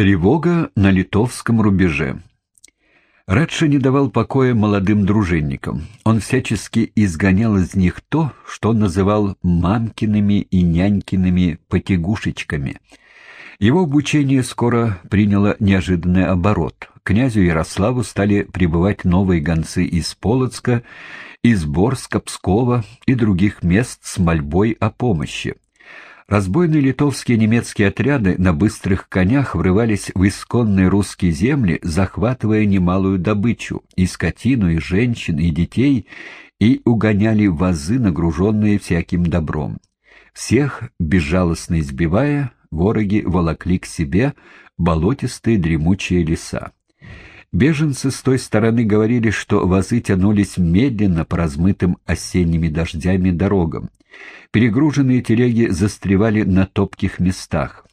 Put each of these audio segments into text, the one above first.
Тревога на литовском рубеже. Радша не давал покоя молодым дружинникам. Он всячески изгонял из них то, что называл «мамкиными и нянькиными потягушечками». Его обучение скоро приняло неожиданный оборот. князю Ярославу стали прибывать новые гонцы из Полоцка, из Борска, Пскова и других мест с мольбой о помощи. Разбойные литовские и немецкие отряды на быстрых конях врывались в исконные русские земли, захватывая немалую добычу, и скотину, и женщин, и детей, и угоняли вазы, нагруженные всяким добром. Всех, безжалостно избивая, вороги волокли к себе болотистые дремучие леса. Беженцы с той стороны говорили, что вазы тянулись медленно по размытым осенними дождями дорогам. Перегруженные телеги застревали на топких местах.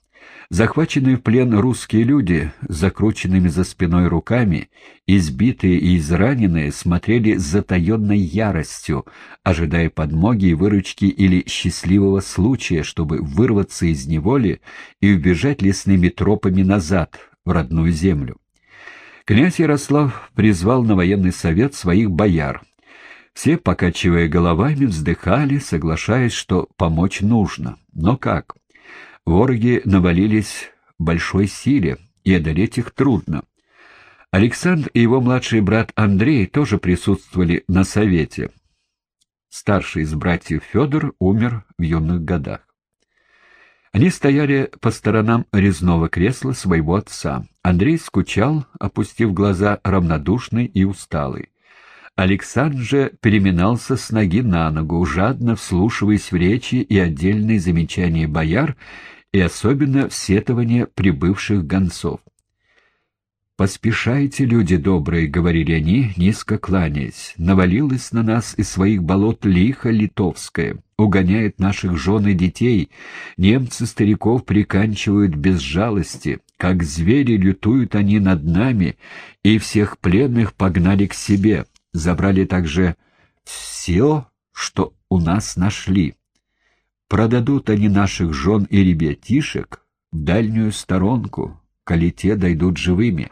Захваченные в плен русские люди, закрученными за спиной руками, избитые и израненные, смотрели с затаенной яростью, ожидая подмоги и выручки или счастливого случая, чтобы вырваться из неволи и убежать лесными тропами назад, в родную землю. Князь Ярослав призвал на военный совет своих бояр. Все, покачивая головами, вздыхали, соглашаясь, что помочь нужно. Но как? Вороги навалились большой силе, и одолеть их трудно. Александр и его младший брат Андрей тоже присутствовали на совете. Старший из братьев Федор умер в юных годах. Они стояли по сторонам резного кресла своего отца. Андрей скучал, опустив глаза равнодушный и усталый. Александр переминался с ноги на ногу, жадно вслушиваясь в речи и отдельные замечания бояр, и особенно в сетования прибывших гонцов. «Поспешайте, люди добрые», — говорили они, низко кланяясь. «Навалилась на нас из своих болот лихо литовское, угоняет наших жен и детей. Немцы стариков приканчивают без жалости. Как звери лютуют они над нами, и всех пленных погнали к себе. Забрали также все, что у нас нашли. Продадут они наших жен и ребятишек в дальнюю сторонку, коли те дойдут живыми».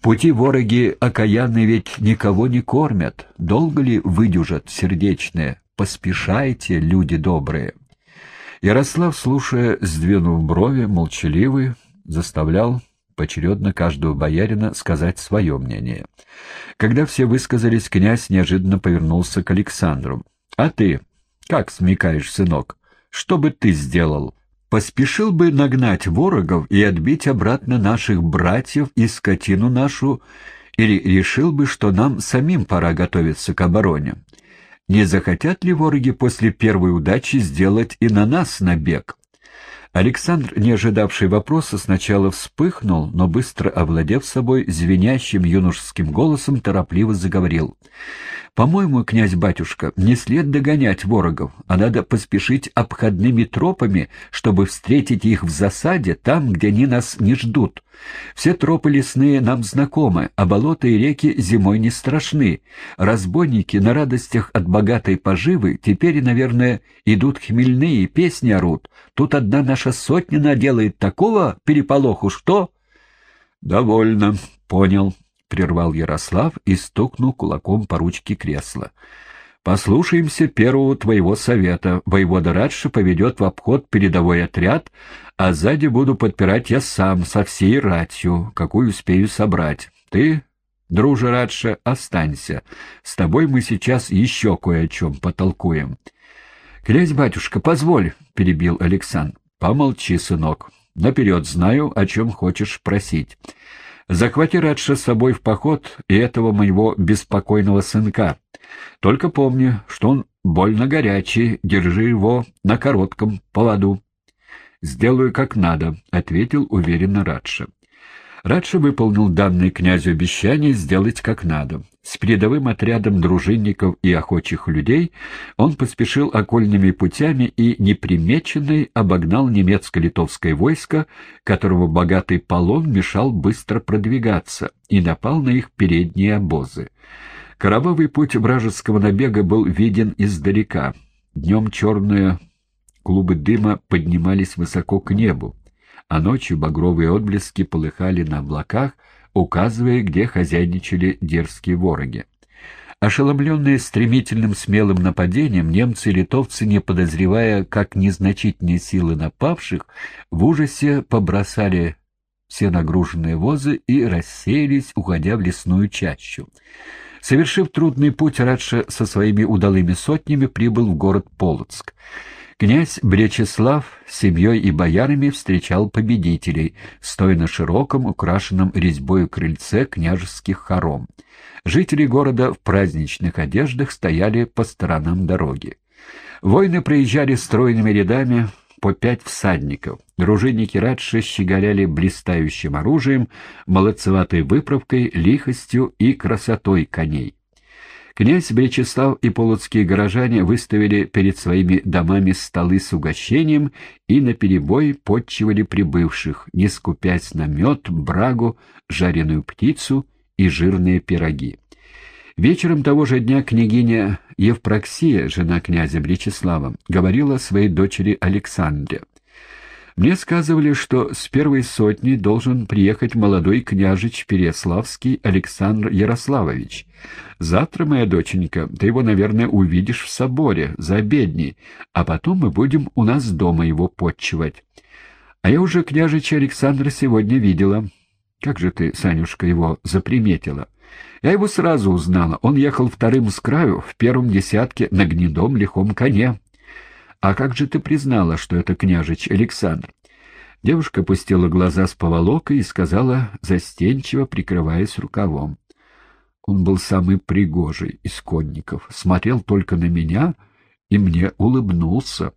Пути вороги окаянные ведь никого не кормят. Долго ли выдюжат сердечные? Поспешайте, люди добрые. Ярослав, слушая, сдвинув брови, молчаливый, заставлял поочередно каждого боярина сказать свое мнение. Когда все высказались, князь неожиданно повернулся к Александру. — А ты как смекаешь, сынок? Что бы ты сделал? — поспешил бы нагнать ворогов и отбить обратно наших братьев и скотину нашу, или решил бы, что нам самим пора готовиться к обороне? Не захотят ли вороги после первой удачи сделать и на нас набег? Александр, не ожидавший вопроса, сначала вспыхнул, но быстро овладев собой, звенящим юношеским голосом торопливо заговорил. «По-моему, князь-батюшка, не след догонять ворогов, а надо поспешить обходными тропами, чтобы встретить их в засаде там, где они нас не ждут. Все тропы лесные нам знакомы, а болота и реки зимой не страшны. Разбойники на радостях от богатой поживы теперь, наверное, идут хмельные, песни орут. Тут одна наша сотня наделает такого переполоху, что...» «Довольно, понял», прервал Ярослав и стукнул кулаком по ручке кресла. «Послушаемся первого твоего совета. Воевода Радша поведет в обход передовой отряд, а сзади буду подпирать я сам, со всей ратью, какую успею собрать. Ты, друже Радша, останься. С тобой мы сейчас еще кое о чем потолкуем». «Князь-батюшка, позволь», — перебил Александр. «Помолчи, сынок. Наперед знаю, о чем хочешь просить». Захвати Радша с собой в поход и этого моего беспокойного сынка. Только помни, что он больно горячий, держи его на коротком поводу. — Сделаю как надо, — ответил уверенно Радша. Радша выполнил данное князю обещание сделать как надо. С передовым отрядом дружинников и охочих людей он поспешил окольными путями и непримеченный обогнал немецко-литовское войско, которого богатый полон мешал быстро продвигаться, и напал на их передние обозы. Кровавый путь вражеского набега был виден издалека. Днем черные клубы дыма поднимались высоко к небу а ночью багровые отблески полыхали на облаках, указывая, где хозяйничали дерзкие вороги. Ошеломленные стремительным смелым нападением, немцы и литовцы, не подозревая, как незначительные силы напавших, в ужасе побросали все нагруженные возы и рассеялись, уходя в лесную чащу. Совершив трудный путь, Радша со своими удалыми сотнями прибыл в город Полоцк. Князь Бречеслав с семьей и боярами встречал победителей, стоя на широком, украшенном резьбой крыльце княжеских хором. Жители города в праздничных одеждах стояли по сторонам дороги. Воины проезжали стройными рядами по пять всадников. Дружинники Радши щеголяли блистающим оружием, молодцеватой выправкой, лихостью и красотой коней. Князь Бречеслав и полоцкие горожане выставили перед своими домами столы с угощением и наперебой подчивали прибывших, не скупясь на мед, брагу, жареную птицу и жирные пироги. Вечером того же дня княгиня Евпроксия, жена князя Бречеслава, говорила своей дочери Александре. Мне сказывали, что с первой сотни должен приехать молодой княжич Переславский Александр Ярославович. Завтра, моя доченька, ты его, наверное, увидишь в соборе, за обедней, а потом мы будем у нас дома его подчивать. А я уже княжича Александра сегодня видела. Как же ты, Санюшка, его заприметила? Я его сразу узнала. Он ехал вторым с краю, в первом десятке, на гнедом лихом коне. «А как же ты признала, что это княжич Александр?» Девушка опустила глаза с поволокой и сказала, застенчиво прикрываясь рукавом. Он был самый пригожий из конников, смотрел только на меня и мне улыбнулся.